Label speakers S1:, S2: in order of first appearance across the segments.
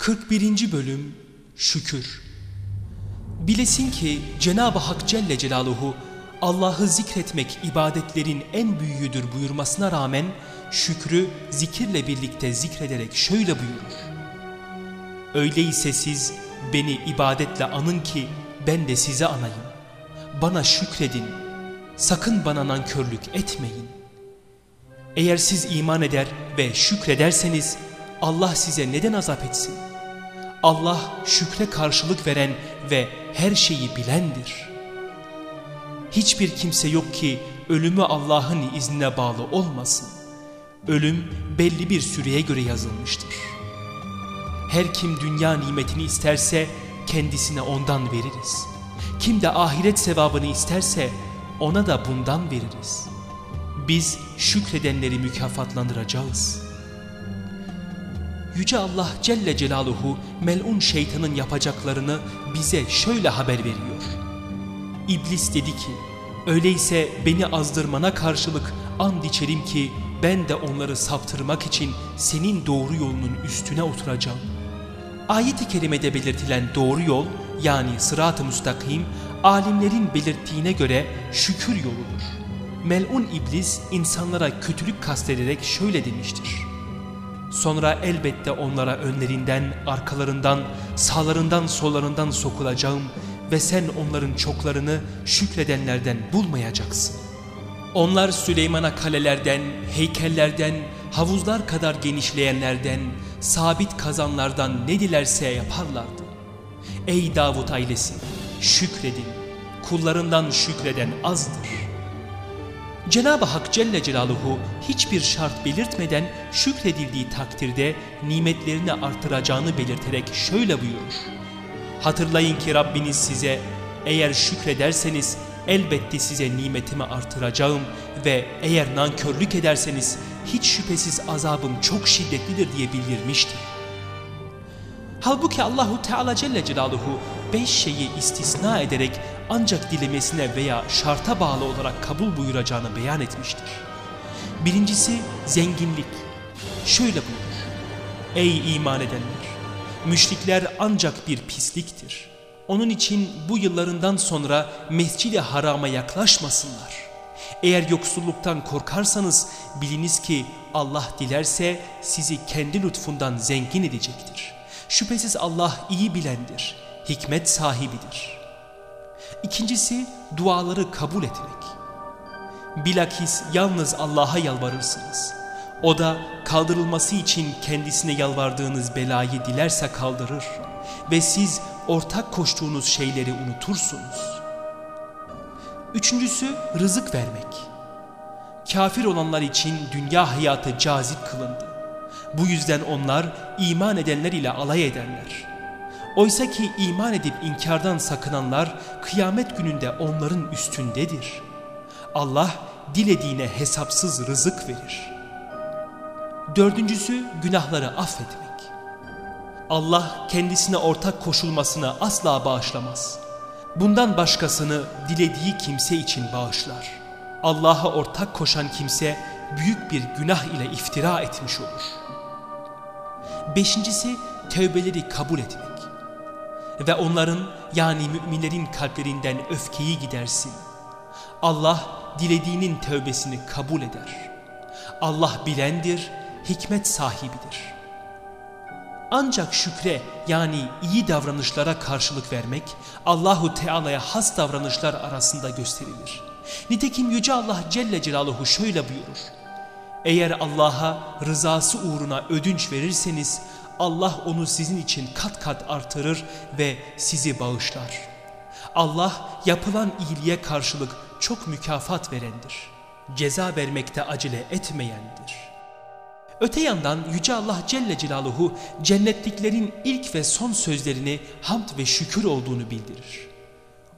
S1: 41. Bölüm Şükür Bilesin ki Cenab-ı Hak Celle Celaluhu Allah'ı zikretmek ibadetlerin en büyüğüdür buyurmasına rağmen şükrü zikirle birlikte zikrederek şöyle buyurur. Öyleyse siz beni ibadetle anın ki ben de size anayım. Bana şükredin, sakın bana nankörlük etmeyin. Eğer siz iman eder ve şükrederseniz Allah size neden azap etsin? Allah şükre karşılık veren ve her şeyi bilendir. Hiçbir kimse yok ki ölümü Allah'ın iznine bağlı olmasın. Ölüm belli bir süreye göre yazılmıştır. Her kim dünya nimetini isterse kendisine ondan veririz. Kim de ahiret sevabını isterse ona da bundan veririz. Biz şükredenleri mükafatlandıracağız.'' Yüce Allah Celle Celaluhu melun şeytanın yapacaklarını bize şöyle haber veriyor. İblis dedi ki, öyleyse beni azdırmana karşılık and içerim ki ben de onları saptırmak için senin doğru yolunun üstüne oturacağım. Ayet-i kerimede belirtilen doğru yol yani sırat-ı müstakim alimlerin belirttiğine göre şükür yoludur. Melun iblis insanlara kötülük kastederek şöyle demiştir. Sonra elbette onlara önlerinden, arkalarından, sağlarından, sollarından sokulacağım ve sen onların çoklarını şükredenlerden bulmayacaksın. Onlar Süleyman'a kalelerden, heykellerden, havuzlar kadar genişleyenlerden, sabit kazanlardan ne dilerse yaparlardı. Ey Davut ailesi, şükredin, kullarından şükreden azdır.'' Cenab-ı Hak Celle Celaluhu hiçbir şart belirtmeden şükredildiği takdirde nimetlerini artıracağını belirterek şöyle buyurur. Hatırlayın ki Rabbiniz size eğer şükrederseniz elbette size nimetimi artıracağım ve eğer nankörlük ederseniz hiç şüphesiz azabım çok şiddetlidir diye bildirmiştir. Halbuki Allahu Teala Celle Celaluhu beş şeyi istisna ederek ancak dilemesine veya şarta bağlı olarak kabul buyuracağını beyan etmiştir. Birincisi zenginlik. Şöyle buyurur. Ey iman edenler! Müşrikler ancak bir pisliktir. Onun için bu yıllarından sonra mescid-i harama yaklaşmasınlar. Eğer yoksulluktan korkarsanız biliniz ki Allah dilerse sizi kendi lütfundan zengin edecektir. Şüphesiz Allah iyi bilendir, hikmet sahibidir.'' İkincisi duaları kabul etmek. Bilakis yalnız Allah'a yalvarırsınız. O da kaldırılması için kendisine yalvardığınız belayı dilerse kaldırır ve siz ortak koştuğunuz şeyleri unutursunuz. Üçüncüsü rızık vermek. Kafir olanlar için dünya hayatı cazip kılındı. Bu yüzden onlar iman edenler ile alay ederler. Oysa ki iman edip inkardan sakınanlar kıyamet gününde onların üstündedir. Allah dilediğine hesapsız rızık verir. Dördüncüsü günahları affetmek. Allah kendisine ortak koşulmasını asla bağışlamaz. Bundan başkasını dilediği kimse için bağışlar. Allah'a ortak koşan kimse büyük bir günah ile iftira etmiş olur. Beşincisi tövbeleri kabul etmek ve onların yani müminlerin kalplerinden öfkeyi gidersin. Allah dilediğinin tövbesini kabul eder. Allah bilendir, hikmet sahibidir. Ancak şükre yani iyi davranışlara karşılık vermek Allahu Teala'ya has davranışlar arasında gösterilir. Nitekim Yüce Allah Celle Celaluhu şöyle buyurur. Eğer Allah'a rızası uğruna ödünç verirseniz Allah onu sizin için kat kat artırır ve sizi bağışlar. Allah yapılan iyiliğe karşılık çok mükafat verendir. Ceza vermekte acele etmeyendir. Öte yandan Yüce Allah Celle Celaluhu cennetliklerin ilk ve son sözlerini hamd ve şükür olduğunu bildirir.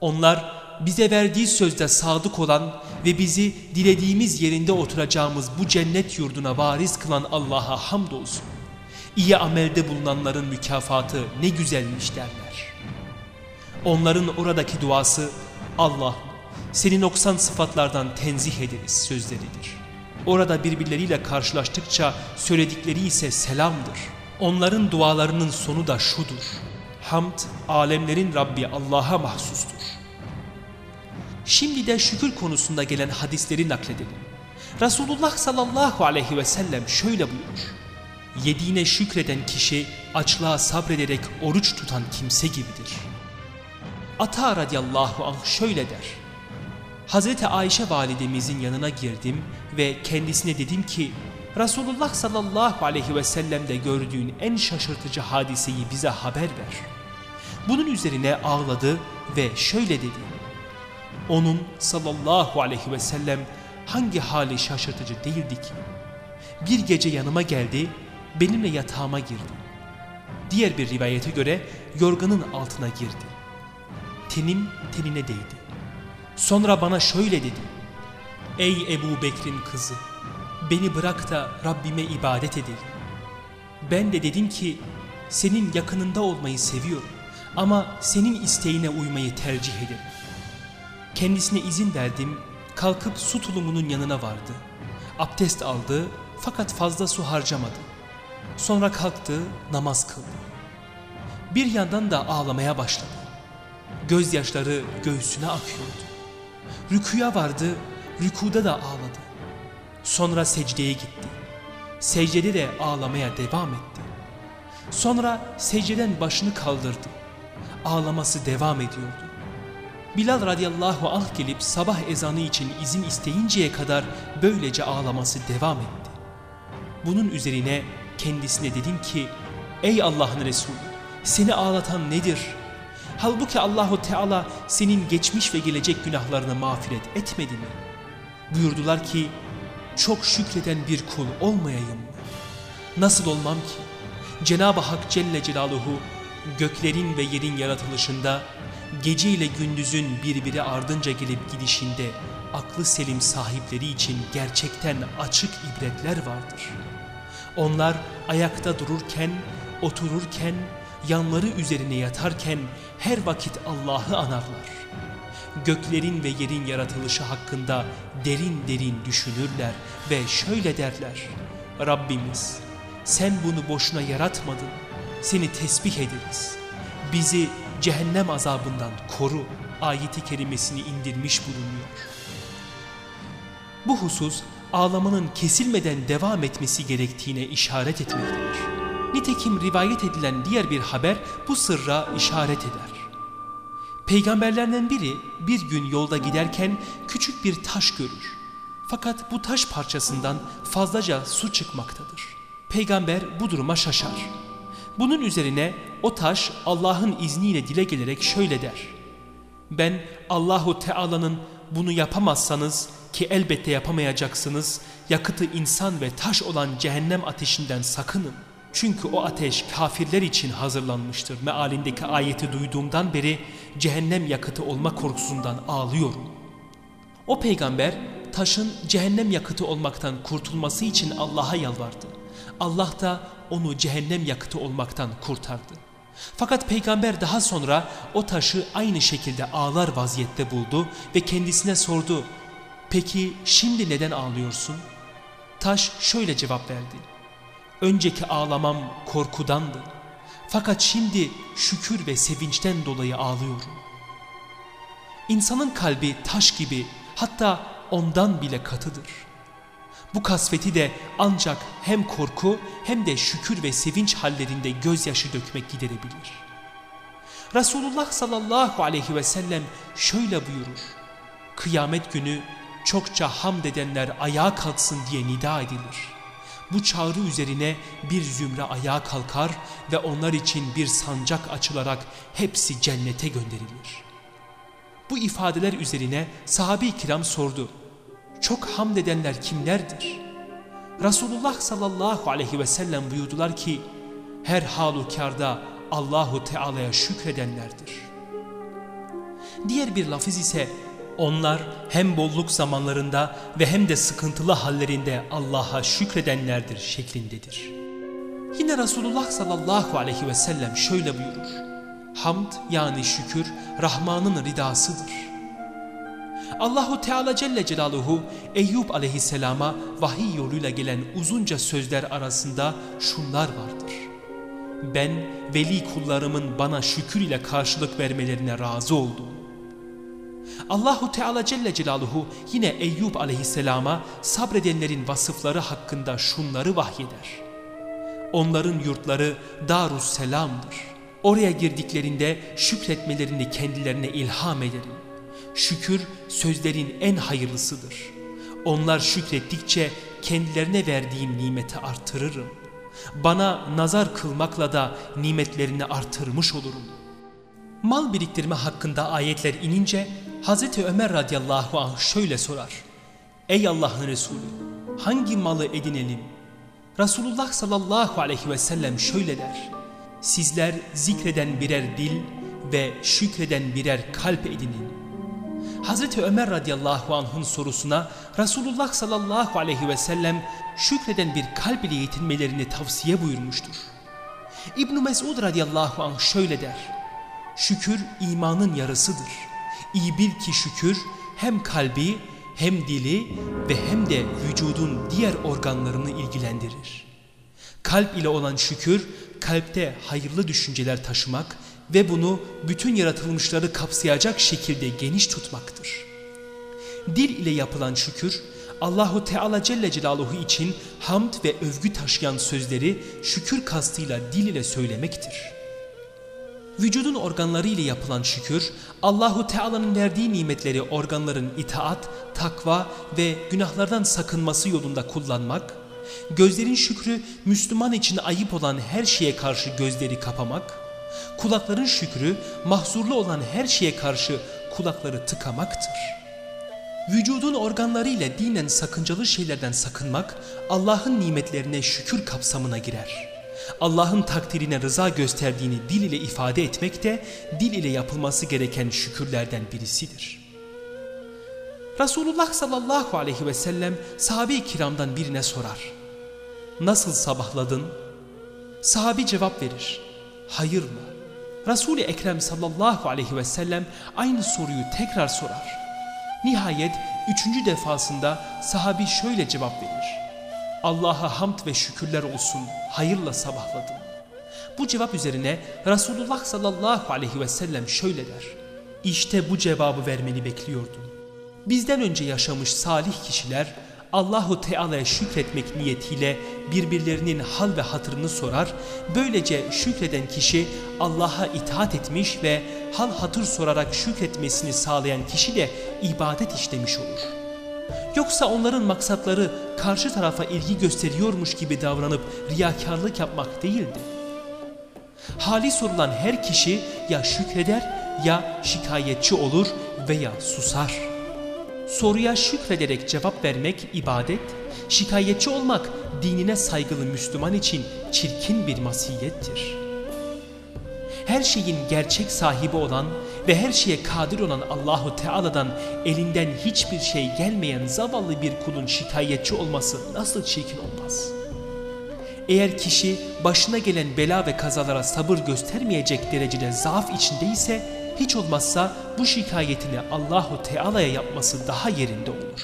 S1: Onlar bize verdiği sözde sadık olan ve bizi dilediğimiz yerinde oturacağımız bu cennet yurduna varis kılan Allah'a hamdolsun. İyi amelde bulunanların mükafatı ne güzelmiş derler. Onların oradaki duası Allah seni noksan sıfatlardan tenzih ederiz sözleridir. Orada birbirleriyle karşılaştıkça söyledikleri ise selamdır. Onların dualarının sonu da şudur. Hamd, alemlerin Rabbi Allah'a mahsustur. Şimdi de şükür konusunda gelen hadisleri nakledelim. Resulullah sallallahu aleyhi ve sellem şöyle buyurur. Yediğine şükreden kişi açlığa sabrederek oruç tutan kimse gibidir. Ata radiyallahu anh şöyle der. Hazreti Ayşe validemizin yanına girdim ve kendisine dedim ki Resulullah sallallahu aleyhi ve sellem'de gördüğün en şaşırtıcı hadiseyi bize haber ver. Bunun üzerine ağladı ve şöyle dedi. Onun sallallahu aleyhi ve sellem hangi hali şaşırtıcı değildi ki? Bir gece yanıma geldi, benimle yatağıma girdi. Diğer bir rivayete göre yorganın altına girdi. Tenim tenine değdi. Sonra bana şöyle dedi. Ey Ebu Bekir'in kızı, beni bırak da Rabbime ibadet edelim. Ben de dedim ki, senin yakınında olmayı seviyorum ama senin isteğine uymayı tercih ederim. Kendisine izin verdim, kalkıp su tulumunun yanına vardı. Abdest aldı fakat fazla su harcamadı. Sonra kalktı, namaz kıldı. Bir yandan da ağlamaya başladı. Gözyaşları göğsüne akıyordu. Rüküya vardı, rükuda da ağladı. Sonra secdeye gitti. Secdede de ağlamaya devam etti. Sonra secdeden başını kaldırdı. Ağlaması devam ediyordu. Bilal radıyallahu anh gelip sabah ezanı için izin isteyinceye kadar böylece ağlaması devam etti. Bunun üzerine kendisine dedim ki ey Allah'ın Resulü seni ağlatan nedir? Halbuki Allahu Teala senin geçmiş ve gelecek günahlarını mağfiret etmedi mi? Buyurdular ki çok şükreden bir kul olmayayım mı? Nasıl olmam ki? Cenab-ı Hak Celle Celaluhu göklerin ve yerin yaratılışında gece ile gündüzün birbiri ardınca gelip gidişinde aklı selim sahipleri için gerçekten açık ibretler vardır. Onlar ayakta dururken, otururken, yanları üzerine yatarken her vakit Allah'ı anarlar. Göklerin ve yerin yaratılışı hakkında derin derin düşünürler ve şöyle derler. Rabbimiz sen bunu boşuna yaratmadın, seni tesbih ederiz. Bizi cehennem azabından koru ayeti kerimesini indirmiş bulunuyor. Bu husus ağlamanın kesilmeden devam etmesi gerektiğine işaret etmektedir. Nitekim rivayet edilen diğer bir haber bu sırra işaret eder. Peygamberlerden biri bir gün yolda giderken küçük bir taş görür. Fakat bu taş parçasından fazlaca su çıkmaktadır. Peygamber bu duruma şaşar. Bunun üzerine o taş Allah'ın izniyle dile gelerek şöyle der. Ben Allahu Teala'nın bunu yapamazsanız ki elbette yapamayacaksınız yakıtı insan ve taş olan cehennem ateşinden sakının. Çünkü o ateş kafirler için hazırlanmıştır. Mealindeki ayeti duyduğumdan beri cehennem yakıtı olma korkusundan ağlıyorum. O peygamber taşın cehennem yakıtı olmaktan kurtulması için Allah'a yalvardı. Allah da onu cehennem yakıtı olmaktan kurtardı. Fakat peygamber daha sonra o taşı aynı şekilde ağlar vaziyette buldu ve kendisine sordu. Peki şimdi neden ağlıyorsun? Taş şöyle cevap verdi. Önceki ağlamam korkudandı. Fakat şimdi şükür ve sevinçten dolayı ağlıyorum. İnsanın kalbi taş gibi hatta ondan bile katıdır. Bu kasveti de ancak hem korku hem de şükür ve sevinç hallerinde gözyaşı dökmek giderebilir. Resulullah sallallahu aleyhi ve sellem şöyle buyurur. Kıyamet günü çokça hamd edenler ayağa kalksın diye nida edilir. Bu çağrı üzerine bir zümre ayağa kalkar ve onlar için bir sancak açılarak hepsi cennete gönderilir. Bu ifadeler üzerine sahabe-i kiram sordu çok hamd edenler kimlerdir? Resulullah sallallahu aleyhi ve sellem buyurdular ki her halükarda Allahu Teala'ya şükredenlerdir. Diğer bir lafız ise onlar hem bolluk zamanlarında ve hem de sıkıntılı hallerinde Allah'a şükredenlerdir şeklindedir. Yine Resulullah sallallahu aleyhi ve sellem şöyle buyurur. Hamd yani şükür Rahman'ın ridasıdır. Allahu Teala Celle Celaluhu Eyüp aleyhisselama vahiy yoluyla gelen uzunca sözler arasında şunlar vardır. Ben veli kullarımın bana şükür ile karşılık vermelerine razı oldum. Allahu Teala Celle Celaluhu yine Eyüp aleyhisselama sabredenlerin vasıfları hakkında şunları vahyeder. Onların yurtları Darus Selam'dır. Oraya girdiklerinde şükretmelerini kendilerine ilham ederim. Şükür sözlerin en hayırlısıdır. Onlar şükrettikçe kendilerine verdiğim nimeti artırırım. Bana nazar kılmakla da nimetlerini artırmış olurum. Mal biriktirme hakkında ayetler inince Hazreti Ömer radıyallahu anh şöyle sorar. Ey Allah'ın Resulü hangi malı edinelim? Resulullah sallallahu aleyhi ve sellem şöyle der. Sizler zikreden birer dil ve şükreden birer kalp edinin. Hazreti Ömer radıyallahu anh'ın sorusuna Resulullah sallallahu aleyhi ve sellem şükreden bir kalp ile yetinmelerini tavsiye buyurmuştur. İbn Mesud radıyallahu anh şöyle der. Şükür imanın yarısıdır. İyi bil ki şükür hem kalbi hem dili ve hem de vücudun diğer organlarını ilgilendirir. Kalp ile olan şükür kalpte hayırlı düşünceler taşımak ve bunu bütün yaratılmışları kapsayacak şekilde geniş tutmaktır. Dil ile yapılan şükür Allahu Teala Celle Celaluhu için hamd ve övgü taşıyan sözleri şükür kastıyla dil ile söylemektir. Vücudun organları ile yapılan şükür, Allahu Teala'nın verdiği nimetleri organların itaat, takva ve günahlardan sakınması yolunda kullanmak, gözlerin şükrü Müslüman için ayıp olan her şeye karşı gözleri kapamak, kulakların şükrü mahzurlu olan her şeye karşı kulakları tıkamaktır. Vücudun organları ile dinen sakıncalı şeylerden sakınmak Allah'ın nimetlerine şükür kapsamına girer. Allah'ın takdirine rıza gösterdiğini dil ile ifade etmek de dil ile yapılması gereken şükürlerden birisidir. Resulullah sallallahu aleyhi ve sellem sahabe-i kiramdan birine sorar. Nasıl sabahladın? Sahabi cevap verir. Hayır mı? Resul-i Ekrem sallallahu aleyhi ve sellem aynı soruyu tekrar sorar. Nihayet üçüncü defasında sahabi şöyle cevap verir. Allah'a hamd ve şükürler olsun hayırla sabahladım. Bu cevap üzerine Resulullah sallallahu aleyhi ve sellem şöyle der. İşte bu cevabı vermeni bekliyordum. Bizden önce yaşamış salih kişiler Allahu Teala'ya şükretmek niyetiyle birbirlerinin hal ve hatırını sorar. Böylece şükreden kişi Allah'a itaat etmiş ve hal hatır sorarak şükretmesini sağlayan kişi de ibadet işlemiş olur. Yoksa onların maksatları karşı tarafa ilgi gösteriyormuş gibi davranıp riyakarlık yapmak değildi. Hali sorulan her kişi ya şükreder ya şikayetçi olur veya susar. Soruya şükrederek cevap vermek ibadet, şikayetçi olmak dinine saygılı Müslüman için çirkin bir masiyettir. Her şeyin gerçek sahibi olan ve her şeye kadir olan Allahu Teala'dan elinden hiçbir şey gelmeyen zavallı bir kulun şikayetçi olması nasıl çirkin olmaz? Eğer kişi başına gelen bela ve kazalara sabır göstermeyecek derecede zaaf içindeyse hiç olmazsa bu şikayetini Allahu Teala'ya yapması daha yerinde olur.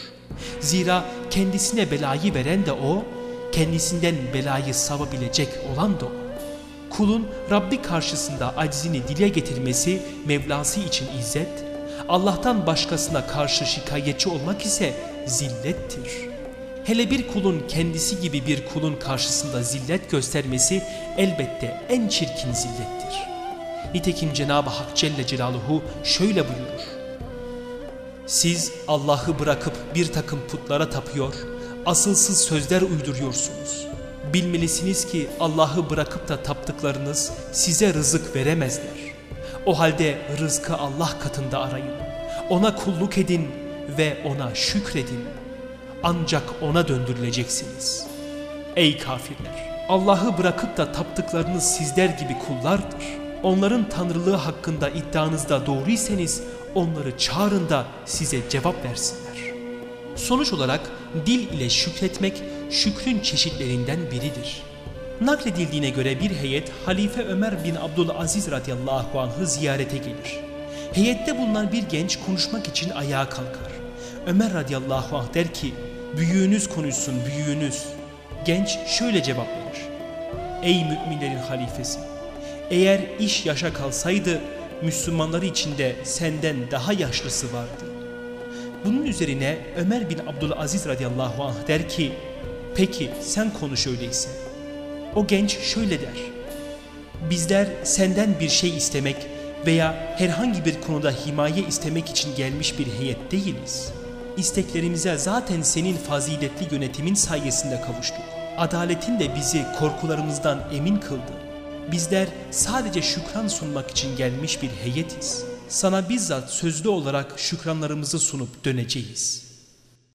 S1: Zira kendisine belayı veren de o, kendisinden belayı savabilecek olan da o. Kulun Rabbi karşısında aczini dile getirmesi Mevlası için izzet, Allah'tan başkasına karşı şikayetçi olmak ise zillettir. Hele bir kulun kendisi gibi bir kulun karşısında zillet göstermesi elbette en çirkin zillettir. Nitekim Cenab-ı Hak Celle Celaluhu şöyle buyurur. Siz Allah'ı bırakıp bir takım putlara tapıyor, asılsız sözler uyduruyorsunuz. Bilmelisiniz ki Allah'ı bırakıp da taptıklarınız size rızık veremezler. O halde rızkı Allah katında arayın. Ona kulluk edin ve ona şükredin. Ancak ona döndürüleceksiniz. Ey kafirler! Allah'ı bırakıp da taptıklarınız sizler gibi kullardır onların tanrılığı hakkında iddianızda doğruysanız onları çağırın da size cevap versinler. Sonuç olarak dil ile şükretmek şükrün çeşitlerinden biridir. Nakledildiğine göre bir heyet Halife Ömer bin Abdülaziz radıyallahu anh'ı ziyarete gelir. Heyette bulunan bir genç konuşmak için ayağa kalkar. Ömer radıyallahu anh der ki, büyüğünüz konuşsun büyüğünüz. Genç şöyle cevap verir. ey müminlerin halifesi. Eğer iş yaşa kalsaydı Müslümanları içinde senden daha yaşlısı vardı. Bunun üzerine Ömer bin Abdülaziz radıyallahu anh der ki peki sen konuş öyleyse. O genç şöyle der. Bizler senden bir şey istemek veya herhangi bir konuda himaye istemek için gelmiş bir heyet değiliz. İsteklerimize zaten senin faziletli yönetimin sayesinde kavuştuk. Adaletin de bizi korkularımızdan emin kıldı. Bizler sadece şükran sunmak için gelmiş bir heyetiz. Sana bizzat sözlü olarak şükranlarımızı sunup döneceğiz.''